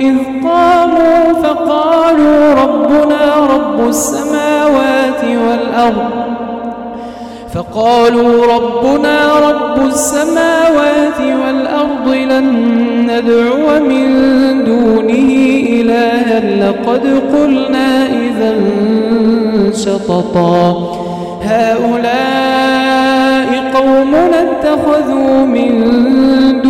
إذ قاموا فقالوا ربنا رب السماوات والأرض فقالوا ربنا رب السماوات والأرض لن ندعو من دونه إلها لقد قلنا إذا شططا. هؤلاء قومنا اتخذوا من دونه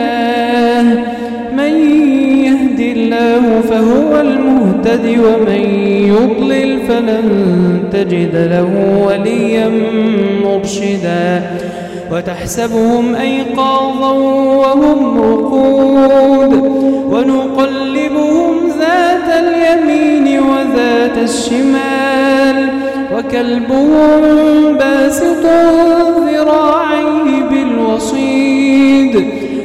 الله. من يهد الله فهو المهتد ومن يضلل فلن تجد له وليا مرشدا. وتحسبهم أيقاظا وهم رقود. ونقلبهم ذات اليمين وذات الشمال. وكلبهم باسط ذراعيه بالوصيد.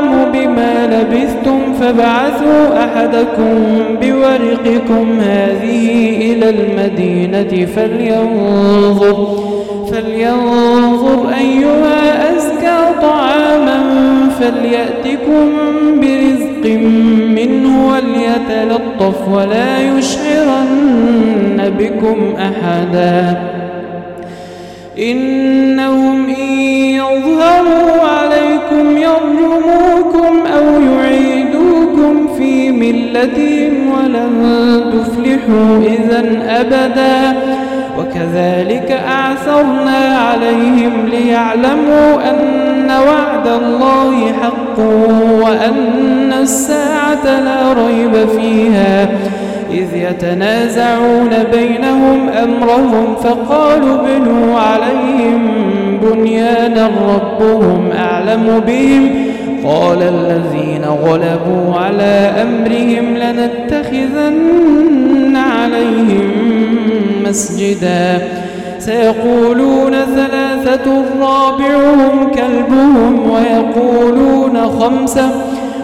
أعلم بما لبثتم فابعثوا أحدكم بورقكم هذه إلى المدينة فلينظر فلينظر أيها أزكى طعاما فليأتكم برزق منه وليتلطف ولا يشعرن بكم أحدا. إنهم إن يظهروا يرجموكم أو يعيدوكم في ملتهم ولن تفلحوا إذا أبدا. وكذلك أعثرنا عليهم ليعلموا أن وعد الله حق وأن الساعة لا ريب فيها. إذ يتنازعون بينهم أمرهم فقالوا بنوا عليهم بنيانا ربهم أعلم بهم. قال الذين غلبوا على أمرهم لنتخذن عليهم مسجدا. سيقولون ثلاثة رابعهم كلبهم ويقولون خمسة.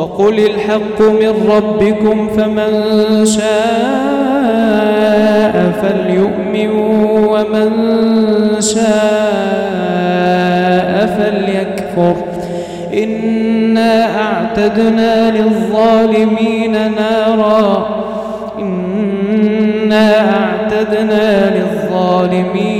وقل الحق من ربكم فمن شاء فليؤمن ومن شاء فليكفر. إنا أعتدنا للظالمين نارا. إنا أعتدنا للظالمين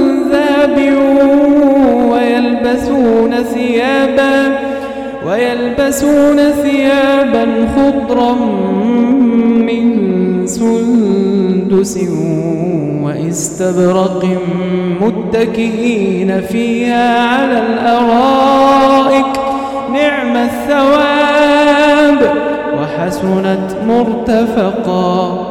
ذهب ويلبسون ثيابا ويلبسون ثيابا خضرا من سندس واستبرق متكئين فيها على الأرائك نعم الثواب وحسنت مرتفقا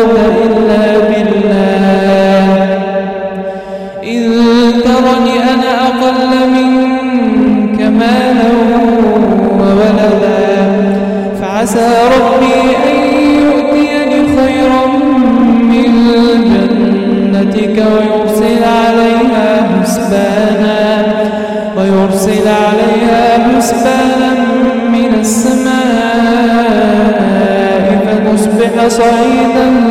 أقل منك مالا وولدا. فعسى ربي أن يؤتيني خيرا من جنتك ويرسل عليها حسبانا ويرسل عليها حسبانا من السماء فتصبح صعيدا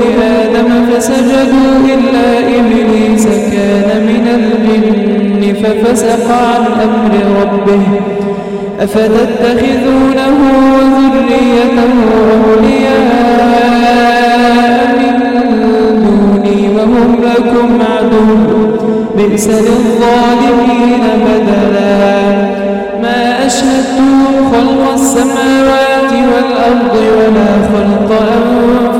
لآدم فسجدوا إلا إبليس كان من الجن ففسق عن أمر ربه. أفتتخذونه وذريته أولياء وهم لكم عدو. بئس للظالمين بدلا. ما أشهدتهم خلق السماوات والأرض ولا خلق أنفسهم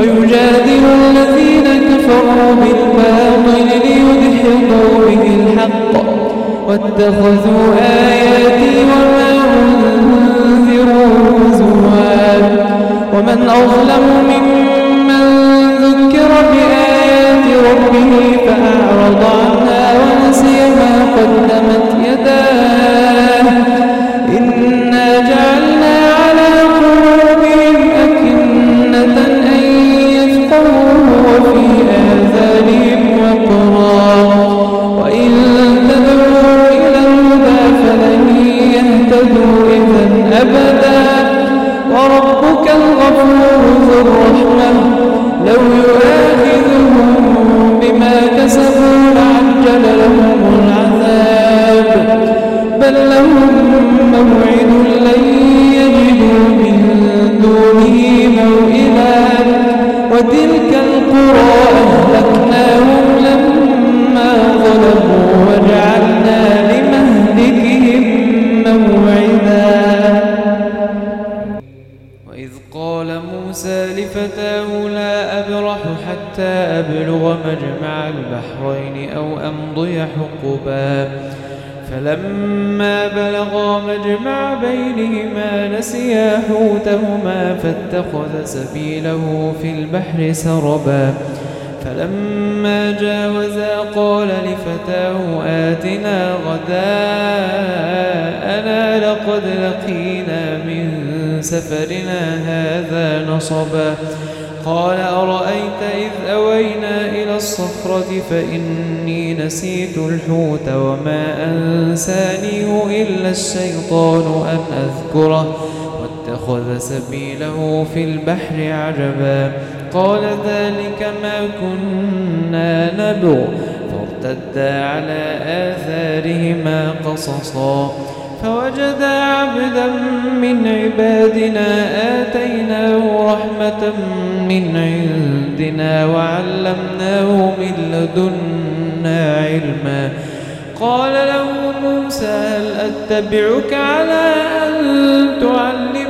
ويجادل الذين كفروا بالباطل ليدحضوا به الحق. واتخذوا آياتي وما أنذروا هزوا ومن أظلم ممن ذكر بآيات ربه فأعرض عنها ونسي ما قدمت يداه. أبدا. وربك الغفور ذو الرحمة فاتخذ سبيله في البحر سربا. فلما جاوزا قال لفتاه آتنا غداءنا لقد لقينا من سفرنا هذا نصبا؟ قال أرأيت إذ أوينا إلى الصخرة فإني نسيت الحوت وما أنسانيه إلا الشيطان أن أذكره. واتخذ سبيله في البحر عجبا. قال ذلك ما كنا نبغ. فارتدا على آثارهما قصصا. فوجدا عبدا من عبادنا آتيناه رحمة من عندنا وعلمناه من لدنا علما. قال له موسى هل أتبعك على أن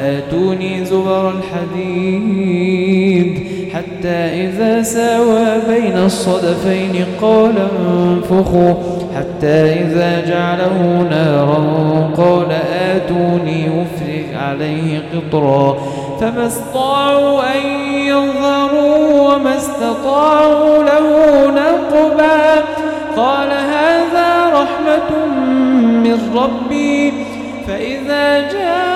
آتوني زبر الحديد حتى إذا ساوى بين الصدفين قال انفخوا حتى إذا جعله نارا قال آتوني أفرغ عليه قطرا فما استطاعوا أن يظهروا وما استطاعوا له نقبا قال هذا رحمة من ربي فإذا جاء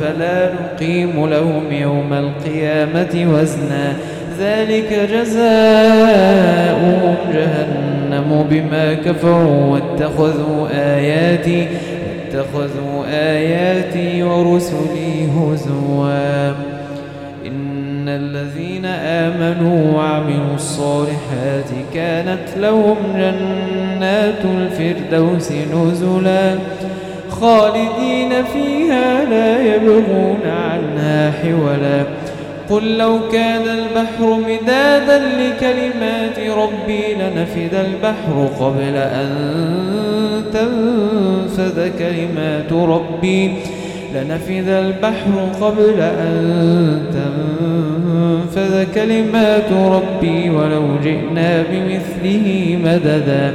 فلا نقيم لهم يوم القيامة وزنا. ذلك جزاؤهم جهنم بما كفروا واتخذوا آياتي واتخذوا آياتي ورسلي هزوا. إن الذين آمنوا وعملوا الصالحات كانت لهم جنات الفردوس نزلا. خالدين فيها لا يبغون عنها حولا. قل لو كان البحر مدادا لكلمات ربي لنفد البحر قبل أن تنفذ كلمات ربي. لنفذ البحر قبل أن تنفذ كلمات ربي ولو جئنا بمثله مددا.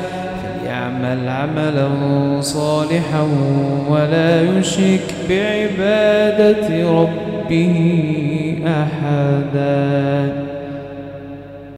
فليعمل عملا صالحا ولا يشرك بعبادة ربه أحداً.